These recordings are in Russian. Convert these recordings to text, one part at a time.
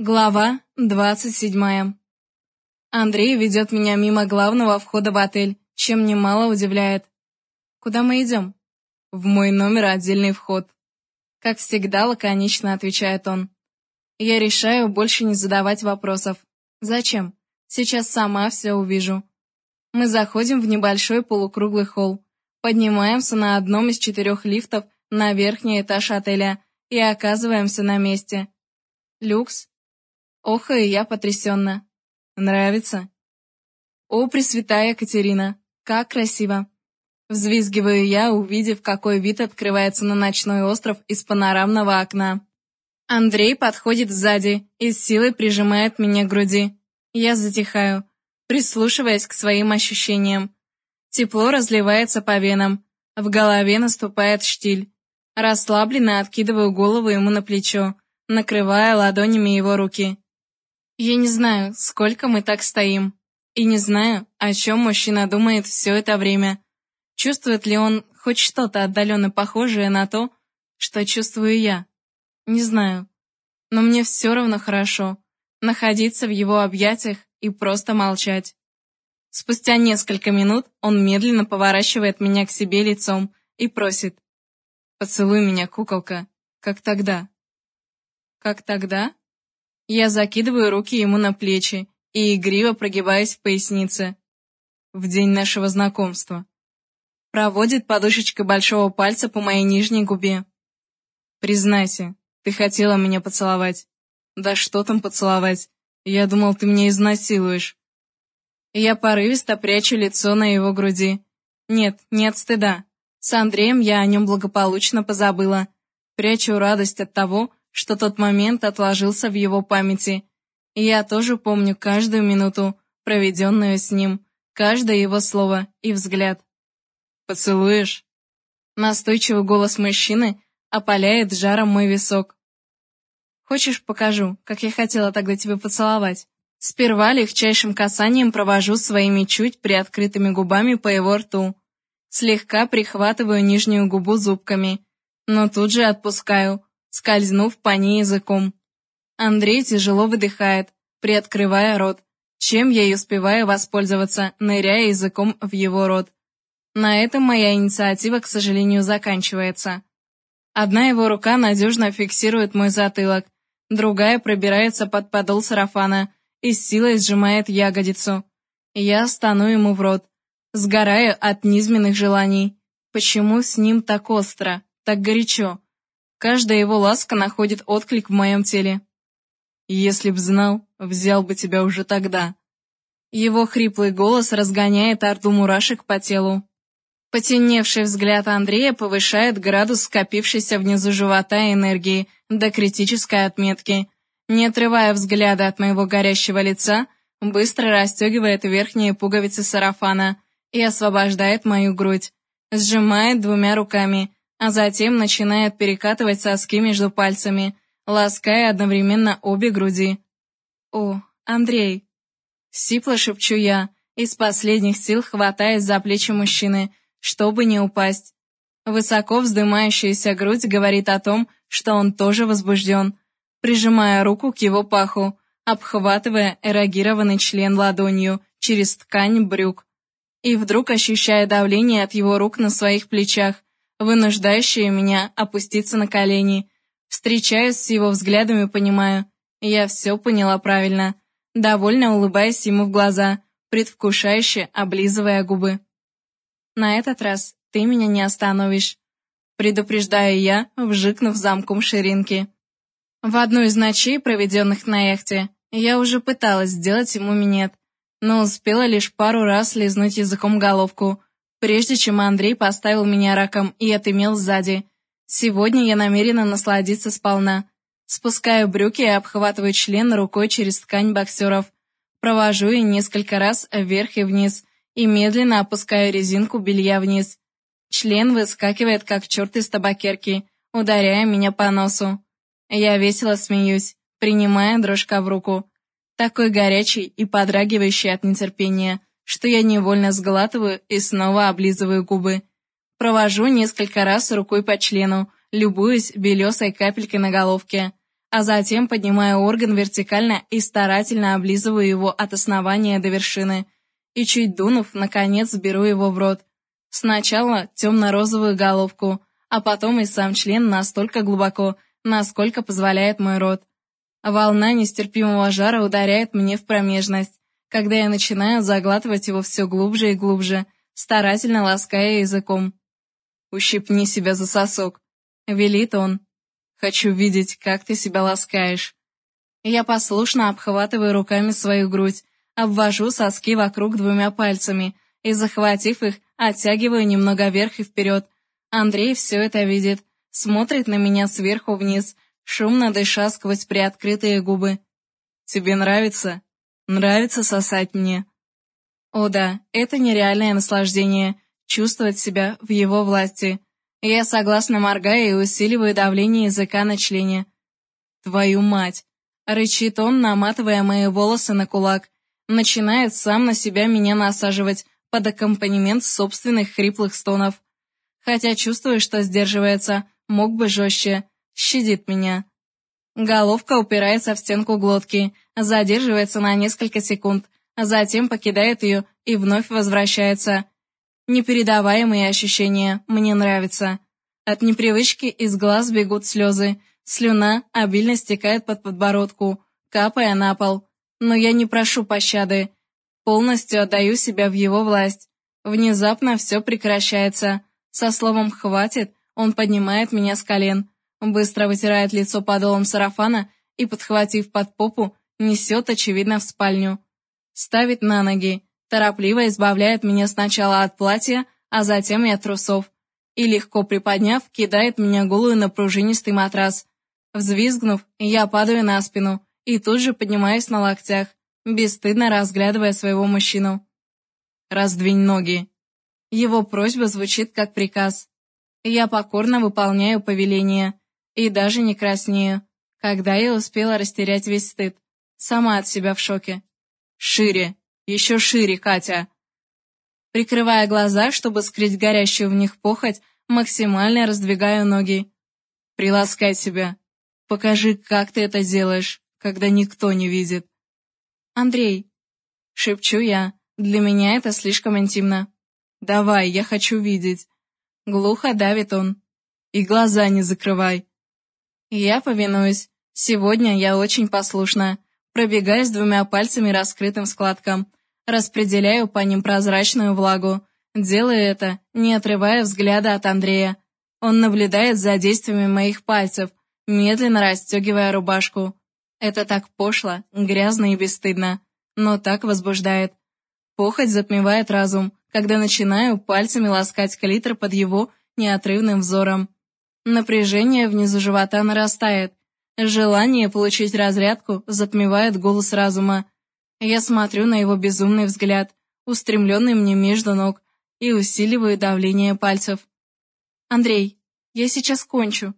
Глава двадцать седьмая. Андрей ведет меня мимо главного входа в отель, чем немало удивляет. Куда мы идем? В мой номер отдельный вход. Как всегда, лаконично отвечает он. Я решаю больше не задавать вопросов. Зачем? Сейчас сама все увижу. Мы заходим в небольшой полукруглый холл, поднимаемся на одном из четырех лифтов на верхний этаж отеля и оказываемся на месте. Люкс, Охаю я потрясенно. Нравится? О, Пресвятая Катерина, как красиво! Взвизгиваю я, увидев, какой вид открывается на ночной остров из панорамного окна. Андрей подходит сзади и с силой прижимает меня к груди. Я затихаю, прислушиваясь к своим ощущениям. Тепло разливается по венам, в голове наступает штиль. Расслабленно откидываю голову ему на плечо, накрывая ладонями его руки. Я не знаю, сколько мы так стоим. И не знаю, о чем мужчина думает все это время. Чувствует ли он хоть что-то отдаленно похожее на то, что чувствую я? Не знаю. Но мне все равно хорошо находиться в его объятиях и просто молчать. Спустя несколько минут он медленно поворачивает меня к себе лицом и просит. «Поцелуй меня, куколка, как тогда». «Как тогда?» Я закидываю руки ему на плечи и игриво прогибаюсь в пояснице. В день нашего знакомства. Проводит подушечкой большого пальца по моей нижней губе. Признайся, ты хотела меня поцеловать. Да что там поцеловать? Я думал, ты меня изнасилуешь. Я порывисто прячу лицо на его груди. Нет, нет стыда. С Андреем я о нем благополучно позабыла. Прячу радость от того, что тот момент отложился в его памяти. И я тоже помню каждую минуту, проведенную с ним, каждое его слово и взгляд. «Поцелуешь?» Настойчивый голос мужчины опаляет жаром мой висок. «Хочешь, покажу, как я хотела тогда тебя поцеловать?» Сперва легчайшим касанием провожу своими чуть приоткрытыми губами по его рту. Слегка прихватываю нижнюю губу зубками, но тут же отпускаю, скользнув по ней языком. Андрей тяжело выдыхает, приоткрывая рот, чем я и успеваю воспользоваться, ныряя языком в его рот. На этом моя инициатива, к сожалению, заканчивается. Одна его рука надежно фиксирует мой затылок, другая пробирается под подол сарафана и с силой сжимает ягодицу. Я стану ему в рот, сгораю от низменных желаний. Почему с ним так остро, так горячо? Каждая его ласка находит отклик в моем теле. Если б знал, взял бы тебя уже тогда. Его хриплый голос разгоняет орду мурашек по телу. Потемневший взгляд Андрея повышает градус скопившейся внизу живота энергии до критической отметки. Не отрывая взгляда от моего горящего лица, быстро расстегивает верхние пуговицы сарафана и освобождает мою грудь. Сжимает двумя руками, а затем начинает перекатывать соски между пальцами, лаская одновременно обе груди. «О, Андрей!» Сипло шепчу я, из последних сил хватаясь за плечи мужчины, чтобы не упасть. Высоко вздымающаяся грудь говорит о том, что он тоже возбужден, прижимая руку к его паху, обхватывая эрогированный член ладонью через ткань брюк. И вдруг ощущая давление от его рук на своих плечах, вынуждающие меня опуститься на колени. Встречаюсь с его взглядом и понимаю, я все поняла правильно, довольно улыбаясь ему в глаза, предвкушающе облизывая губы. На этот раз ты меня не остановишь, предупреждаю я, вжикнув замком ширинки. В одну из ночей, проведенных на яхте, я уже пыталась сделать ему минет, но успела лишь пару раз лизнуть языком головку, прежде чем Андрей поставил меня раком и отымел сзади. Сегодня я намерена насладиться сполна. Спускаю брюки и обхватываю член рукой через ткань боксеров. Провожу и несколько раз вверх и вниз, и медленно опускаю резинку белья вниз. Член выскакивает, как черт из табакерки, ударяя меня по носу. Я весело смеюсь, принимая дрожка в руку. Такой горячий и подрагивающий от нетерпения – что я невольно сглатываю и снова облизываю губы. Провожу несколько раз рукой по члену, любуясь белесой капелькой на головке, а затем поднимаю орган вертикально и старательно облизываю его от основания до вершины. И чуть дунув, наконец беру его в рот. Сначала темно-розовую головку, а потом и сам член настолько глубоко, насколько позволяет мой рот. Волна нестерпимого жара ударяет мне в промежность, когда я начинаю заглатывать его все глубже и глубже, старательно лаская языком. «Ущипни себя за сосок», — велит он. «Хочу видеть, как ты себя ласкаешь». Я послушно обхватываю руками свою грудь, обвожу соски вокруг двумя пальцами и, захватив их, оттягиваю немного вверх и вперед. Андрей все это видит, смотрит на меня сверху вниз, шумно дыша сквозь приоткрытые губы. «Тебе нравится? Нравится сосать мне?» О да, это нереальное наслаждение — чувствовать себя в его власти. Я согласно моргаю и усиливаю давление языка на члене. «Твою мать!» — рычит он, наматывая мои волосы на кулак. Начинает сам на себя меня насаживать под аккомпанемент собственных хриплых стонов. Хотя чувствую, что сдерживается, мог бы жестче. Щадит меня. Головка упирается в стенку глотки, задерживается на несколько секунд, затем покидает ее и вновь возвращается. Непередаваемые ощущения, мне нравятся. От непривычки из глаз бегут слезы, слюна обильно стекает под подбородку, капая на пол. Но я не прошу пощады, полностью отдаю себя в его власть. Внезапно все прекращается. Со словом «хватит» он поднимает меня с колен, быстро вытирает лицо подолом сарафана и, подхватив под попу, несет, очевидно, в спальню. Ставит на ноги, торопливо избавляет меня сначала от платья, а затем и от трусов. И, легко приподняв, кидает меня голую на пружинистый матрас. Взвизгнув, я падаю на спину и тут же поднимаюсь на локтях, бесстыдно разглядывая своего мужчину. «Раздвинь ноги». Его просьба звучит как приказ. Я покорно выполняю повеление и даже не краснею, когда я успела растерять весь стыд. Сама от себя в шоке. «Шире! Еще шире, Катя!» Прикрывая глаза, чтобы скрыть горящую в них похоть, максимально раздвигаю ноги. «Приласкай себя. Покажи, как ты это делаешь, когда никто не видит». «Андрей!» — шепчу я. Для меня это слишком интимно. «Давай, я хочу видеть». Глухо давит он. И глаза не закрывай. Я повинуюсь. Сегодня я очень послушна. Пробегаюсь двумя пальцами раскрытым складкам. Распределяю по ним прозрачную влагу. Делаю это, не отрывая взгляда от Андрея. Он наблюдает за действиями моих пальцев, медленно расстегивая рубашку. Это так пошло, грязно и бесстыдно, но так возбуждает. Похоть затмевает разум, когда начинаю пальцами ласкать клитор под его неотрывным взором. Напряжение внизу живота нарастает. Желание получить разрядку затмевает голос разума. Я смотрю на его безумный взгляд, устремленный мне между ног, и усиливаю давление пальцев. «Андрей, я сейчас кончу».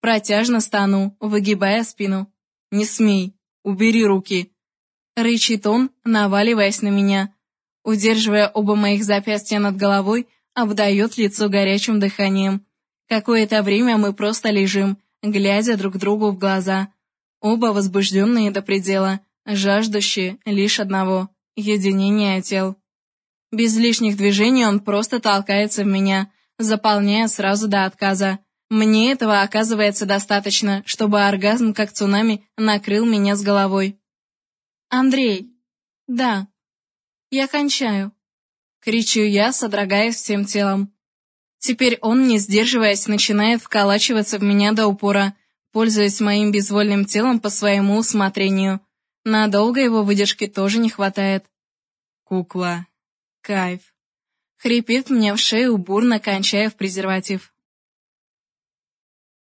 Протяжно стану, выгибая спину. «Не смей, убери руки». Рычит он, наваливаясь на меня удерживая оба моих запястья над головой, обдает лицо горячим дыханием. Какое-то время мы просто лежим, глядя друг другу в глаза. Оба возбужденные до предела, жаждущие лишь одного — единения тел. Без лишних движений он просто толкается в меня, заполняя сразу до отказа. Мне этого оказывается достаточно, чтобы оргазм, как цунами, накрыл меня с головой. «Андрей!» «Да», я кончаю!» Кричу я, содрогаясь всем телом. Теперь он, не сдерживаясь, начинает вколачиваться в меня до упора, пользуясь моим безвольным телом по своему усмотрению. Надолго его выдержки тоже не хватает. Кукла. Кайф. Хрипит мне в шею, бурно кончая в презерватив.